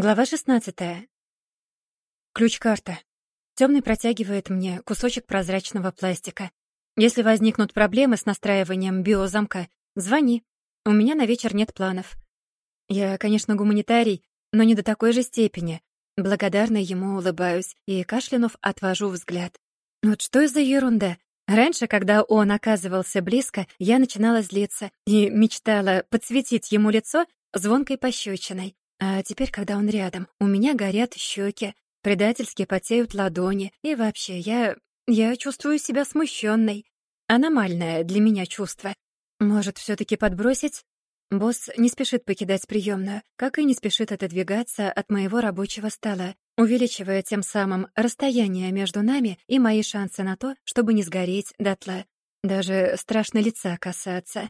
Глава 16. Ключ-карта. Темный протягивает мне кусочек прозрачного пластика. Если возникнут проблемы с настраиванием биозамка, звони. У меня на вечер нет планов. Я, конечно, гуманитарий, но не до такой же степени. Благодарно ему улыбаюсь и, кашлянув, отвожу взгляд. Вот что за ерунда? Раньше, когда он оказывался близко, я начинала злиться и мечтала подсветить ему лицо звонкой пощечиной. А теперь, когда он рядом, у меня горят щеки, предательски потеют ладони, и вообще я... я чувствую себя смущенной. Аномальное для меня чувство. Может, все таки подбросить? Босс не спешит покидать приемную, как и не спешит отодвигаться от моего рабочего стола, увеличивая тем самым расстояние между нами и мои шансы на то, чтобы не сгореть дотла. Даже страшно лица касаться.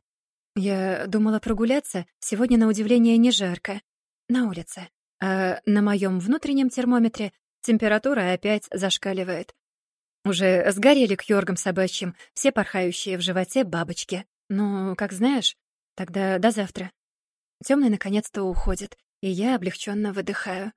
Я думала прогуляться, сегодня на удивление не жарко на улице. А на моем внутреннем термометре температура опять зашкаливает. Уже сгорели к йоргам собачьим все порхающие в животе бабочки. Ну, как знаешь, тогда до завтра. Темный наконец-то уходит, и я облегченно выдыхаю.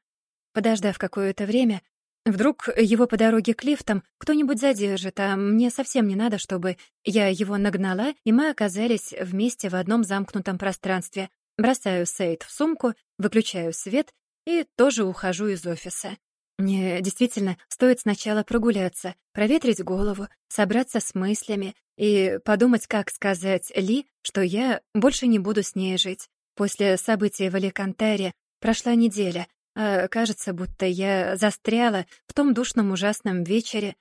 Подождав какое-то время, вдруг его по дороге к лифтам кто-нибудь задержит, а мне совсем не надо, чтобы я его нагнала, и мы оказались вместе в одном замкнутом пространстве, Бросаю сейт в сумку, выключаю свет и тоже ухожу из офиса. Мне действительно стоит сначала прогуляться, проветрить голову, собраться с мыслями и подумать, как сказать Ли, что я больше не буду с ней жить. После событий в Аликантаре прошла неделя, а кажется, будто я застряла в том душном ужасном вечере.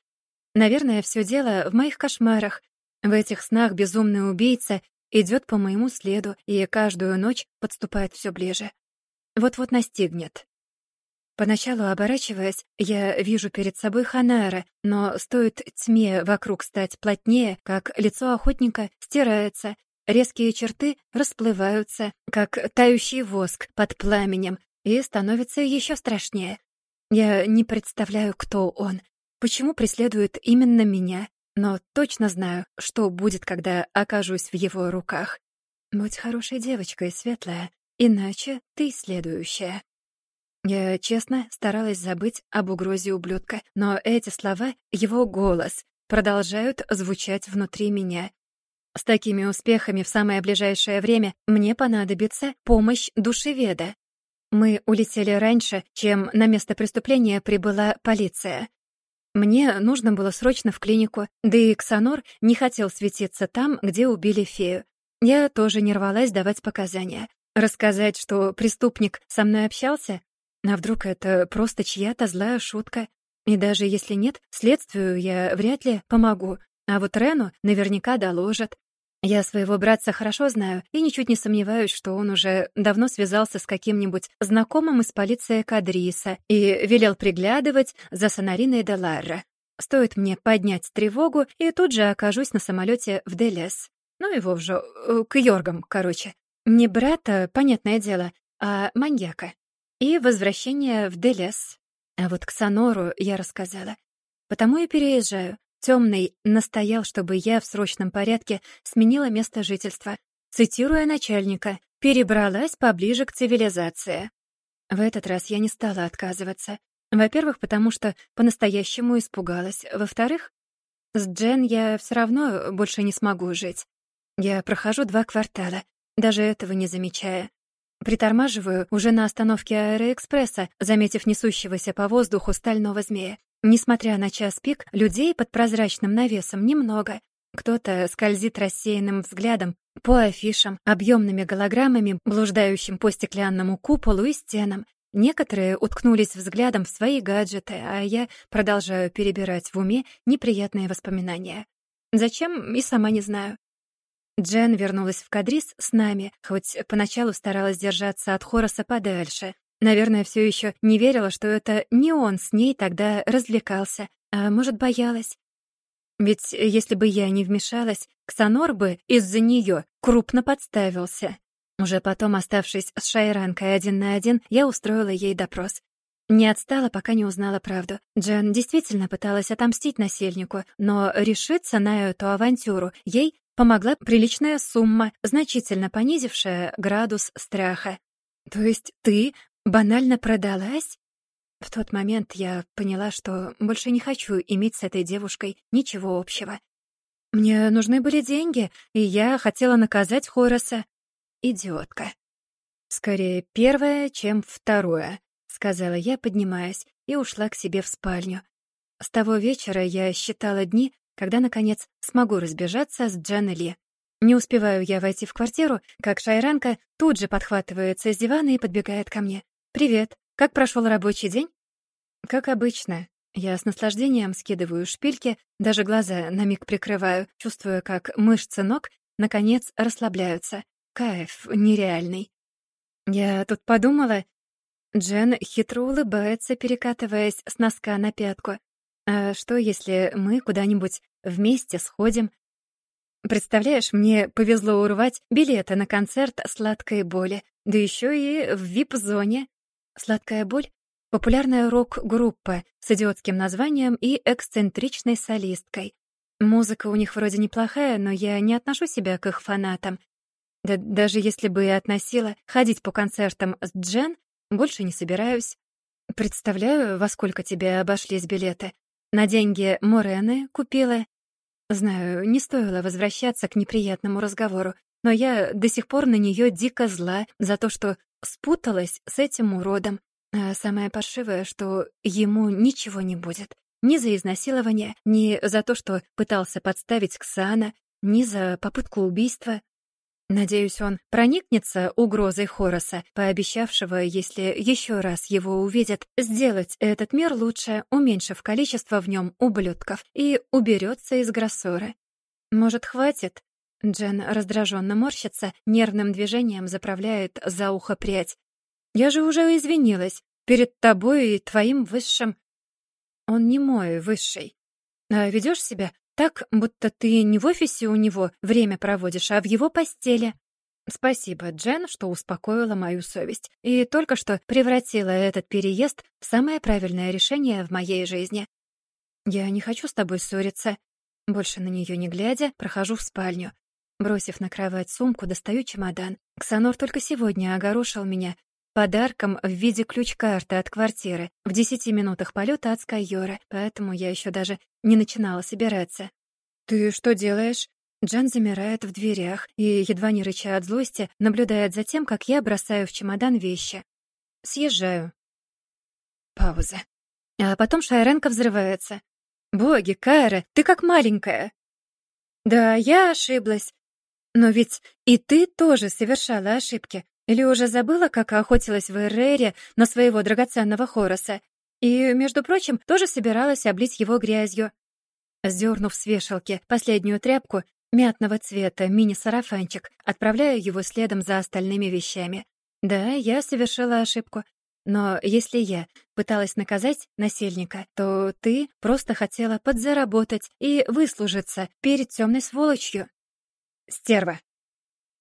Наверное, все дело в моих кошмарах. В этих снах безумный убийца идет по моему следу и каждую ночь подступает все ближе. Вот-вот настигнет. Поначалу, оборачиваясь, я вижу перед собой Ханара, но стоит тьме вокруг стать плотнее, как лицо охотника стирается, резкие черты расплываются, как тающий воск под пламенем, и становится еще страшнее. Я не представляю, кто он, почему преследует именно меня, но точно знаю, что будет, когда окажусь в его руках. Будь хорошей девочкой, светлая, иначе ты следующая. Я честно старалась забыть об угрозе ублюдка, но эти слова, его голос, продолжают звучать внутри меня. С такими успехами в самое ближайшее время мне понадобится помощь душеведа. Мы улетели раньше, чем на место преступления прибыла полиция. Мне нужно было срочно в клинику, да и Ксанор не хотел светиться там, где убили фею. Я тоже не рвалась давать показания. Рассказать, что преступник со мной общался? А вдруг это просто чья-то злая шутка? И даже если нет, следствию я вряд ли помогу. А вот Рену наверняка доложат. Я своего братца хорошо знаю и ничуть не сомневаюсь, что он уже давно связался с каким-нибудь знакомым из полиции Кадриса и велел приглядывать за Сонариной де Ларра. Стоит мне поднять тревогу, и тут же окажусь на самолете в Делес. Ну его уже, э, к Йоргам, короче. Не брата, понятное дело, а маньяка. И возвращение в Делес. А вот к Сонору я рассказала. Потому и переезжаю. Темный настоял, чтобы я в срочном порядке сменила место жительства. Цитируя начальника, перебралась поближе к цивилизации. В этот раз я не стала отказываться. Во-первых, потому что по-настоящему испугалась. Во-вторых, с Джен я все равно больше не смогу жить. Я прохожу два квартала, даже этого не замечая. Притормаживаю уже на остановке аэроэкспресса, заметив несущегося по воздуху стального змея. Несмотря на час пик, людей под прозрачным навесом немного. Кто-то скользит рассеянным взглядом по афишам, объемными голограммами, блуждающим по стеклянному куполу и стенам. Некоторые уткнулись взглядом в свои гаджеты, а я продолжаю перебирать в уме неприятные воспоминания. Зачем, и сама не знаю. Джен вернулась в Кадрис с нами, хоть поначалу старалась держаться от Хороса подальше, Наверное, все еще не верила, что это не он с ней тогда развлекался, а может, боялась. Ведь если бы я не вмешалась, Ксанор бы из-за нее крупно подставился. Уже потом, оставшись с Шайранкой один на один, я устроила ей допрос. Не отстала, пока не узнала правду. Джен действительно пыталась отомстить насильнику, но решиться на эту авантюру ей помогла приличная сумма, значительно понизившая градус страха. «То есть ты банально продалась? В тот момент я поняла, что больше не хочу иметь с этой девушкой ничего общего. Мне нужны были деньги, и я хотела наказать Хороса. Идиотка. Скорее первое, чем второе, сказала я, поднимаясь, и ушла к себе в спальню. С того вечера я считала дни, когда, наконец, смогу разбежаться с Джен Ли. Не успеваю я войти в квартиру, как Шайранка тут же подхватывается с дивана и подбегает ко мне. «Привет. Как прошел рабочий день?» «Как обычно». Я с наслаждением скидываю шпильки, даже глаза на миг прикрываю, чувствуя, как мышцы ног, наконец, расслабляются. Кайф нереальный. Я тут подумала... Джен хитро улыбается, перекатываясь с носка на пятку. «А что, если мы куда-нибудь вместе сходим?» Представляешь, мне повезло урвать билеты на концерт «Сладкой боли», да еще и в вип-зоне. «Сладкая боль» — популярная рок-группа с идиотским названием и эксцентричной солисткой. Музыка у них вроде неплохая, но я не отношу себя к их фанатам. Да даже если бы и относила, ходить по концертам с Джен больше не собираюсь. Представляю, во сколько тебе обошлись билеты. На деньги Морены купила, Знаю, не стоило возвращаться к неприятному разговору, но я до сих пор на нее дико зла за то, что спуталась с этим уродом. А самое паршивое, что ему ничего не будет. Ни за изнасилование, ни за то, что пытался подставить Ксана, ни за попытку убийства. Надеюсь, он проникнется угрозой Хороса, пообещавшего, если еще раз его увидят, сделать этот мир лучше, уменьшив количество в нем ублюдков, и уберется из Гроссоры. Может, хватит? Джен раздраженно морщится, нервным движением заправляет за ухо прядь. «Я же уже извинилась перед тобой и твоим высшим...» «Он не мой высший. А ведешь себя так, будто ты не в офисе у него время проводишь, а в его постели. Спасибо, Джен, что успокоила мою совесть и только что превратила этот переезд в самое правильное решение в моей жизни. Я не хочу с тобой ссориться. Больше на нее не глядя, прохожу в спальню. Бросив на кровать сумку, достаю чемодан. Ксанор только сегодня огорошил меня подарком в виде ключ-карты от квартиры в десяти минутах полета от Скайора, поэтому я еще даже не начинала собираться. «Ты что делаешь?» Джан замирает в дверях и, едва не рыча от злости, наблюдает за тем, как я бросаю в чемодан вещи. «Съезжаю». Пауза. А потом Шайренко взрывается. «Боги, Кайра, ты как маленькая!» «Да, я ошиблась. Но ведь и ты тоже совершала ошибки. Или уже забыла, как охотилась в Эррере на своего драгоценного Хороса? И, между прочим, тоже собиралась облить его грязью. Сдернув с вешалки последнюю тряпку мятного цвета мини-сарафанчик, отправляю его следом за остальными вещами. Да, я совершила ошибку. Но если я пыталась наказать насильника, то ты просто хотела подзаработать и выслужиться перед темной сволочью. Стерва.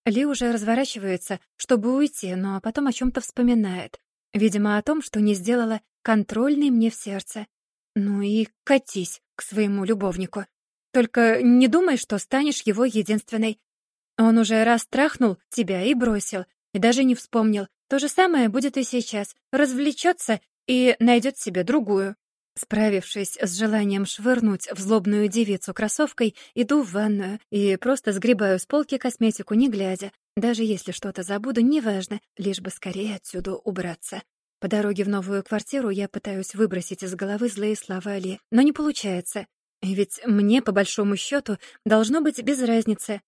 Ли уже разворачивается, чтобы уйти, но потом о чем-то вспоминает. Видимо, о том, что не сделала контрольный мне в сердце. Ну и катись к своему любовнику. Только не думай, что станешь его единственной. Он уже раз трахнул тебя и бросил, и даже не вспомнил. То же самое будет и сейчас. Развлечется и найдет себе другую. Справившись с желанием швырнуть в злобную девицу кроссовкой, иду в ванную и просто сгребаю с полки косметику, не глядя. Даже если что-то забуду, неважно, лишь бы скорее отсюда убраться. По дороге в новую квартиру я пытаюсь выбросить из головы злые слова Али, но не получается. Ведь мне, по большому счету, должно быть без разницы.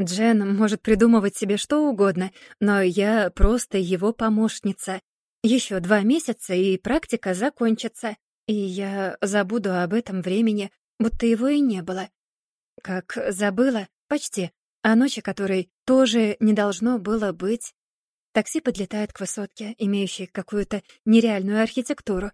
Джен может придумывать себе что угодно, но я просто его помощница. Еще два месяца, и практика закончится. И я забуду об этом времени, будто его и не было. Как забыла, почти, о ночи которой тоже не должно было быть. Такси подлетает к высотке, имеющей какую-то нереальную архитектуру.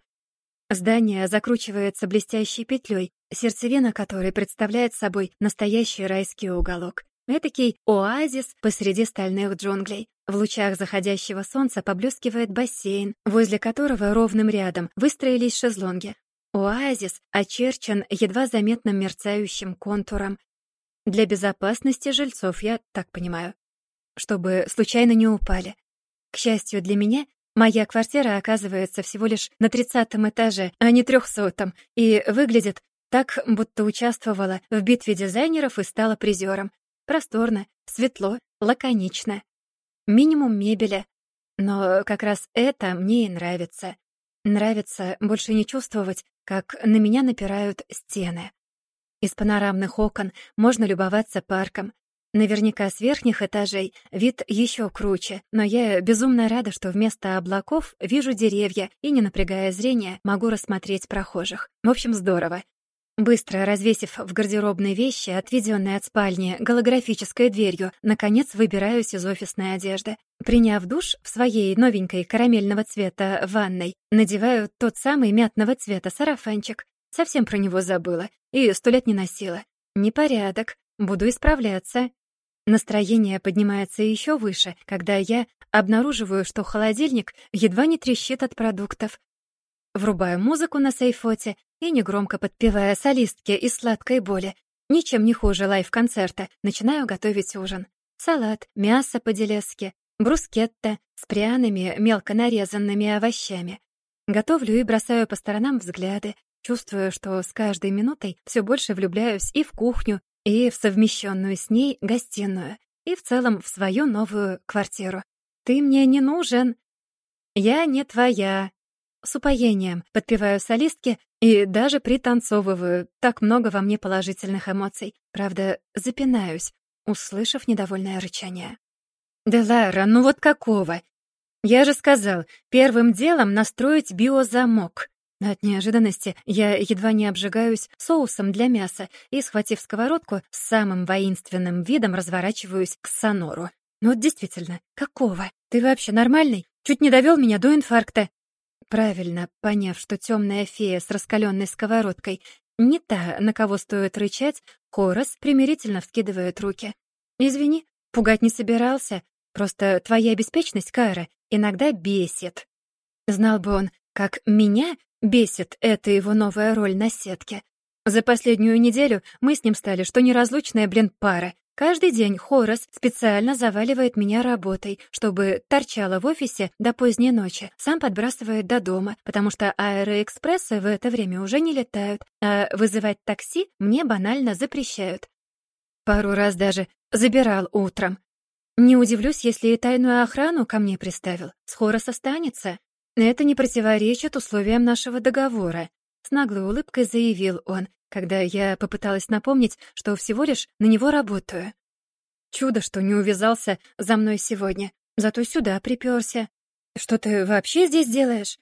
Здание закручивается блестящей петлей, сердцевина которой представляет собой настоящий райский уголок. Этакий оазис посреди стальных джунглей. В лучах заходящего солнца поблескивает бассейн, возле которого ровным рядом выстроились шезлонги. Оазис очерчен едва заметным мерцающим контуром. Для безопасности жильцов, я так понимаю. Чтобы случайно не упали. К счастью для меня, Моя квартира оказывается всего лишь на тридцатом этаже, а не трехсотом, и выглядит так, будто участвовала в битве дизайнеров и стала призером. Просторно, светло, лаконично. Минимум мебели. Но как раз это мне и нравится. Нравится больше не чувствовать, как на меня напирают стены. Из панорамных окон можно любоваться парком. Наверняка с верхних этажей вид еще круче, но я безумно рада, что вместо облаков вижу деревья и, не напрягая зрения, могу рассмотреть прохожих. В общем, здорово. Быстро развесив в гардеробной вещи, отведенной от спальни голографической дверью, наконец выбираюсь из офисной одежды. Приняв душ в своей новенькой карамельного цвета ванной, надеваю тот самый мятного цвета сарафанчик. Совсем про него забыла и сто лет не носила. Непорядок. Буду исправляться. Настроение поднимается еще выше, когда я обнаруживаю, что холодильник едва не трещит от продуктов. Врубаю музыку на сейфоте и, негромко подпевая солистке из сладкой боли, ничем не хуже лайв-концерта, начинаю готовить ужин. Салат, мясо по-делесски, брускетта с пряными, мелко нарезанными овощами. Готовлю и бросаю по сторонам взгляды, чувствуя, что с каждой минутой все больше влюбляюсь и в кухню, и в совмещенную с ней гостиную, и в целом в свою новую квартиру. «Ты мне не нужен!» «Я не твоя!» С упоением подпеваю солистке и даже пританцовываю. Так много во мне положительных эмоций. Правда, запинаюсь, услышав недовольное рычание. «Да, Лара, ну вот какого? Я же сказал, первым делом настроить биозамок». От неожиданности я едва не обжигаюсь соусом для мяса и, схватив сковородку, с самым воинственным видом разворачиваюсь к Сонору. «Ну вот действительно, какого? Ты вообще нормальный? Чуть не довел меня до инфаркта». Правильно поняв, что темная фея с раскаленной сковородкой не та, на кого стоит рычать, Хорос примирительно вскидывает руки. «Извини, пугать не собирался. Просто твоя беспечность, Кара, иногда бесит». Знал бы он, как меня бесит эта его новая роль на сетке. За последнюю неделю мы с ним стали, что неразлучная, блин, пара, Каждый день Хорас специально заваливает меня работой, чтобы торчала в офисе до поздней ночи. Сам подбрасывает до дома, потому что аэроэкспрессы в это время уже не летают, а вызывать такси мне банально запрещают. Пару раз даже забирал утром. Не удивлюсь, если и тайную охрану ко мне приставил. С Хорас останется. Это не противоречит условиям нашего договора. С наглой улыбкой заявил он, когда я попыталась напомнить, что всего лишь на него работаю. Чудо, что не увязался за мной сегодня, зато сюда приперся. Что ты вообще здесь делаешь?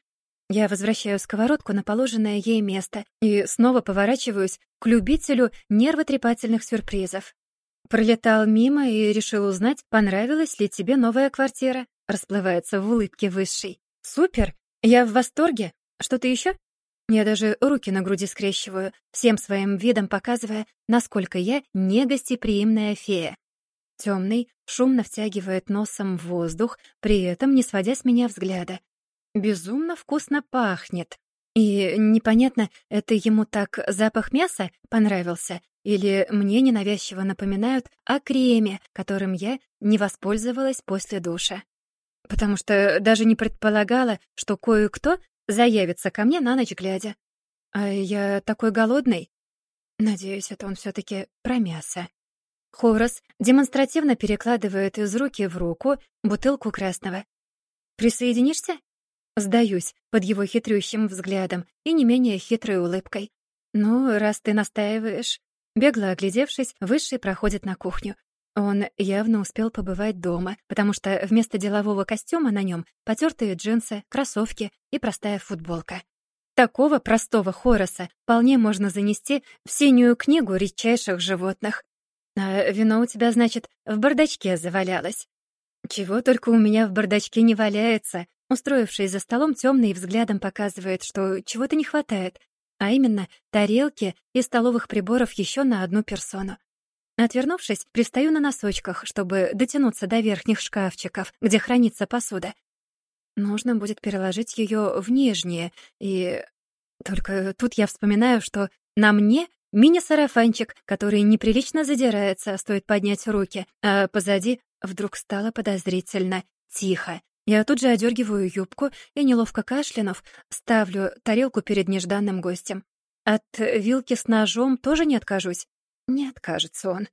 Я возвращаю сковородку на положенное ей место и снова поворачиваюсь к любителю нервотрепательных сюрпризов. Пролетал мимо и решил узнать, понравилась ли тебе новая квартира. Расплывается в улыбке высшей. Супер! Я в восторге. Что-то еще? Я даже руки на груди скрещиваю, всем своим видом показывая, насколько я негостеприимная фея. Темный шумно втягивает носом воздух, при этом не сводя с меня взгляда. Безумно вкусно пахнет. И непонятно, это ему так запах мяса понравился или мне ненавязчиво напоминают о креме, которым я не воспользовалась после душа. Потому что даже не предполагала, что кое-кто заявится ко мне на ночь глядя. А я такой голодный. Надеюсь, это он все таки про мясо. Хорос демонстративно перекладывает из руки в руку бутылку красного. «Присоединишься?» Сдаюсь под его хитрющим взглядом и не менее хитрой улыбкой. «Ну, раз ты настаиваешь...» Бегло оглядевшись, Высший проходит на кухню. Он явно успел побывать дома, потому что вместо делового костюма на нем потертые джинсы, кроссовки и простая футболка. Такого простого Хороса вполне можно занести в синюю книгу редчайших животных. А вино у тебя, значит, в бардачке завалялось. Чего только у меня в бардачке не валяется. Устроившись за столом, темный взглядом показывает, что чего-то не хватает, а именно тарелки и столовых приборов еще на одну персону. Отвернувшись, пристаю на носочках, чтобы дотянуться до верхних шкафчиков, где хранится посуда. Нужно будет переложить ее в нижние, и... Только тут я вспоминаю, что на мне мини-сарафанчик, который неприлично задирается, стоит поднять руки, а позади вдруг стало подозрительно тихо. Я тут же одергиваю юбку и, неловко кашлянув, ставлю тарелку перед нежданным гостем. От вилки с ножом тоже не откажусь. Не откажется он.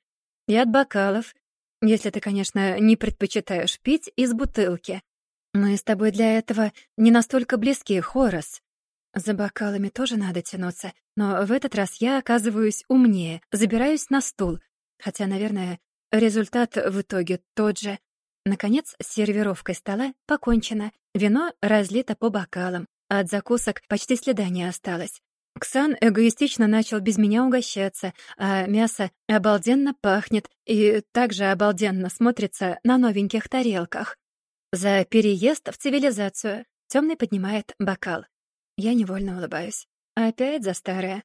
И от бокалов, если ты, конечно, не предпочитаешь пить из бутылки. Мы с тобой для этого не настолько близки, Хорас. За бокалами тоже надо тянуться, но в этот раз я оказываюсь умнее, забираюсь на стул, хотя, наверное, результат в итоге тот же. Наконец, с сервировкой стола покончено, вино разлито по бокалам, а от закусок почти следа не осталось. Ксан эгоистично начал без меня угощаться, а мясо обалденно пахнет и также обалденно смотрится на новеньких тарелках. За переезд в цивилизацию Темный поднимает бокал. Я невольно улыбаюсь. Опять за старое.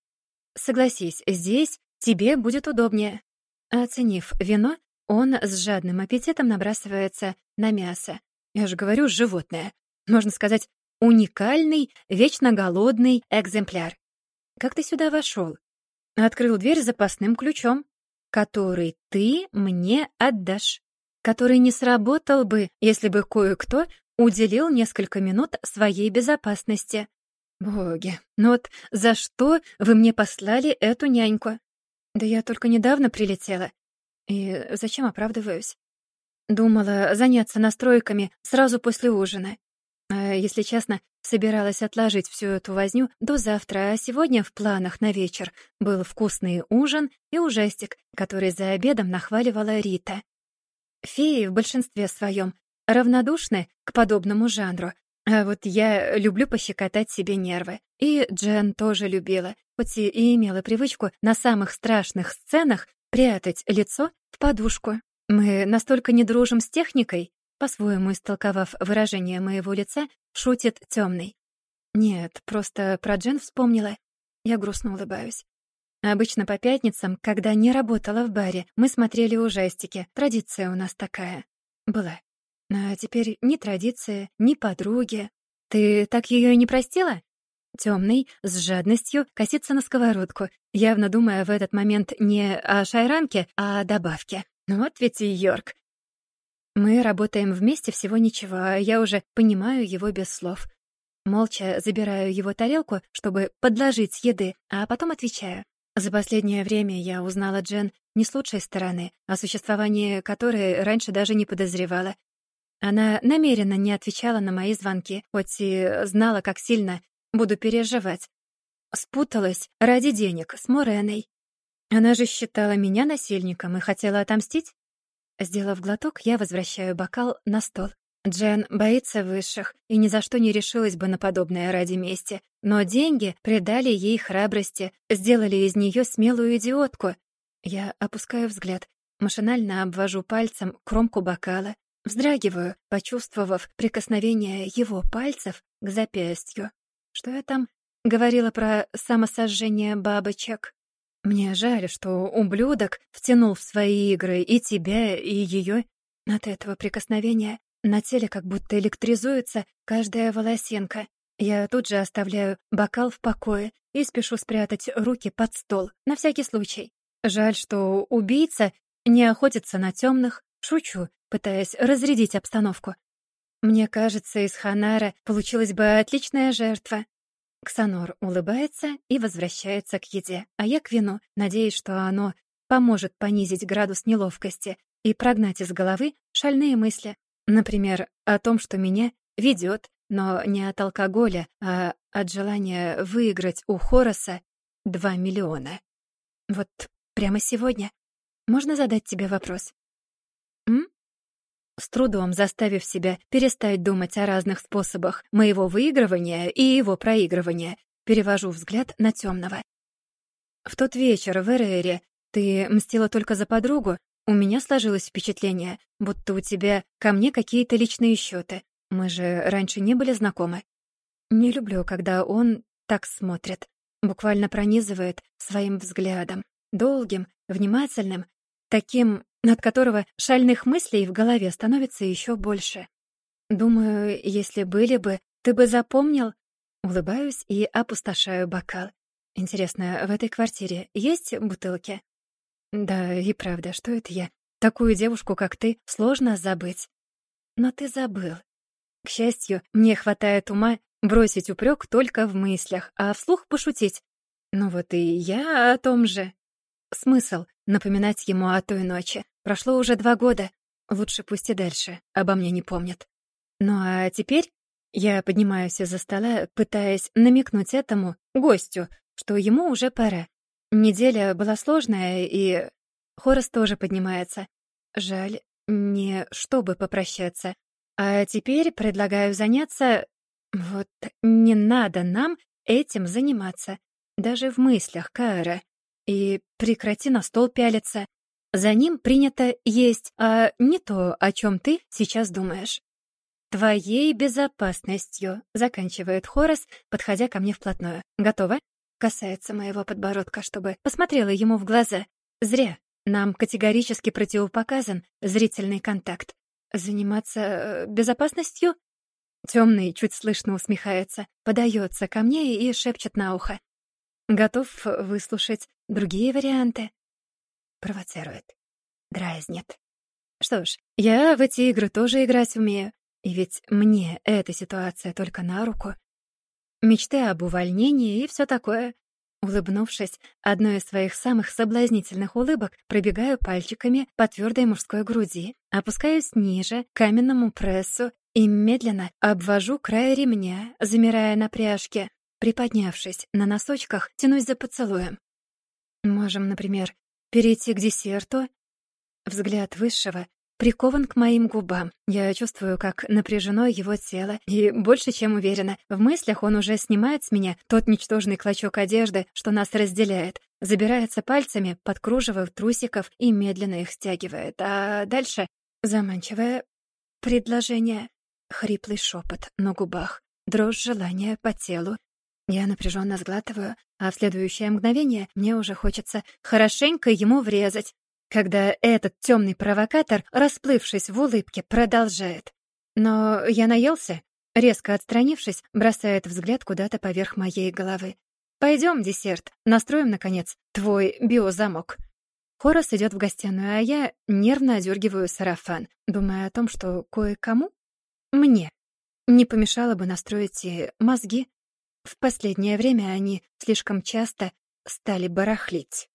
Согласись, здесь тебе будет удобнее. Оценив вино, он с жадным аппетитом набрасывается на мясо. Я же говорю, животное. Можно сказать, уникальный, вечно голодный экземпляр. Как ты сюда вошел? Открыл дверь запасным ключом, который ты мне отдашь, который не сработал бы, если бы кое-кто уделил несколько минут своей безопасности. Боги, ну вот за что вы мне послали эту няньку? Да я только недавно прилетела. И зачем оправдываюсь? Думала заняться настройками сразу после ужина. А, если честно, собиралась отложить всю эту возню до завтра, а сегодня в планах на вечер был вкусный ужин и ужастик, который за обедом нахваливала Рита. Феи в большинстве своем равнодушны к подобному жанру, а вот я люблю пощекотать себе нервы. И Джен тоже любила, хоть и имела привычку на самых страшных сценах прятать лицо в подушку. Мы настолько не дружим с техникой, по-своему истолковав выражение моего лица, шутит темный. Нет, просто про Джен вспомнила. Я грустно улыбаюсь. Обычно по пятницам, когда не работала в баре, мы смотрели ужастики. Традиция у нас такая. Была. А теперь ни традиция, ни подруги. Ты так ее и не простила? Темный, с жадностью, косится на сковородку, явно думая в этот момент не о шайранке, а о добавке. Ну вот ведь и Йорк. Мы работаем вместе всего ничего, а я уже понимаю его без слов. Молча забираю его тарелку, чтобы подложить еды, а потом отвечаю. За последнее время я узнала Джен не с лучшей стороны, о существовании которой раньше даже не подозревала. Она намеренно не отвечала на мои звонки, хоть и знала, как сильно буду переживать. Спуталась ради денег с Мореной. Она же считала меня насильником и хотела отомстить. Сделав глоток, я возвращаю бокал на стол. Джен боится высших и ни за что не решилась бы на подобное ради мести. Но деньги придали ей храбрости, сделали из нее смелую идиотку. Я опускаю взгляд, машинально обвожу пальцем кромку бокала, вздрагиваю, почувствовав прикосновение его пальцев к запястью. Что я там говорила про самосожжение бабочек? Мне жаль, что ублюдок втянул в свои игры и тебя, и ее. От этого прикосновения на теле как будто электризуется каждая волосинка. Я тут же оставляю бокал в покое и спешу спрятать руки под стол, на всякий случай. Жаль, что убийца не охотится на темных. Шучу, пытаясь разрядить обстановку. Мне кажется, из Ханара получилась бы отличная жертва. Ксанор улыбается и возвращается к еде, а я к вину, надеясь, что оно поможет понизить градус неловкости и прогнать из головы шальные мысли. Например, о том, что меня ведет, но не от алкоголя, а от желания выиграть у Хороса 2 миллиона. Вот прямо сегодня. Можно задать тебе вопрос? М? С трудом заставив себя перестать думать о разных способах моего выигрывания и его проигрывания, перевожу взгляд на темного. В тот вечер в Эрере ты мстила только за подругу. У меня сложилось впечатление, будто у тебя ко мне какие-то личные счеты. Мы же раньше не были знакомы. Не люблю, когда он так смотрит, буквально пронизывает своим взглядом, долгим, внимательным, таким от которого шальных мыслей в голове становится еще больше. Думаю, если были бы, ты бы запомнил. Улыбаюсь и опустошаю бокал. Интересно, в этой квартире есть бутылки? Да, и правда, что это я? Такую девушку, как ты, сложно забыть. Но ты забыл. К счастью, мне хватает ума бросить упрек только в мыслях, а вслух пошутить. Ну вот и я о том же. Смысл напоминать ему о той ночи. Прошло уже два года. Лучше пусть и дальше обо мне не помнят. Ну а теперь я поднимаюсь из-за стола, пытаясь намекнуть этому гостю, что ему уже пора. Неделя была сложная, и Хорос тоже поднимается. Жаль, не чтобы попрощаться. А теперь предлагаю заняться... Вот не надо нам этим заниматься. Даже в мыслях, Каэра. И прекрати на стол пялиться. За ним принято есть, а не то, о чем ты сейчас думаешь. «Твоей безопасностью», — заканчивает Хорас, подходя ко мне вплотную. «Готова?» Касается моего подбородка, чтобы посмотрела ему в глаза. «Зря. Нам категорически противопоказан зрительный контакт. Заниматься э, безопасностью?» Темный чуть слышно усмехается, подается ко мне и шепчет на ухо. «Готов выслушать другие варианты?» Провоцирует. Дразнит. Что ж, я в эти игры тоже играть умею. И ведь мне эта ситуация только на руку. Мечты об увольнении и все такое. Улыбнувшись, одной из своих самых соблазнительных улыбок пробегаю пальчиками по твердой мужской груди, опускаюсь ниже, к каменному прессу и медленно обвожу край ремня, замирая на пряжке. Приподнявшись на носочках, тянусь за поцелуем. Можем, например, перейти к десерту. Взгляд высшего прикован к моим губам. Я чувствую, как напряжено его тело, и больше чем уверена, в мыслях он уже снимает с меня тот ничтожный клочок одежды, что нас разделяет, забирается пальцами под кружево трусиков и медленно их стягивает. А дальше заманчивое предложение, хриплый шепот на губах, дрожь желания по телу. Я напряженно сглатываю, а в следующее мгновение мне уже хочется хорошенько ему врезать, когда этот темный провокатор, расплывшись в улыбке, продолжает. Но я наелся, резко отстранившись, бросает взгляд куда-то поверх моей головы. Пойдем, десерт, настроим, наконец, твой биозамок. Хорос идет в гостиную, а я нервно одергиваю сарафан, думая о том, что кое-кому, мне, не помешало бы настроить и мозги. В последнее время они слишком часто стали барахлить.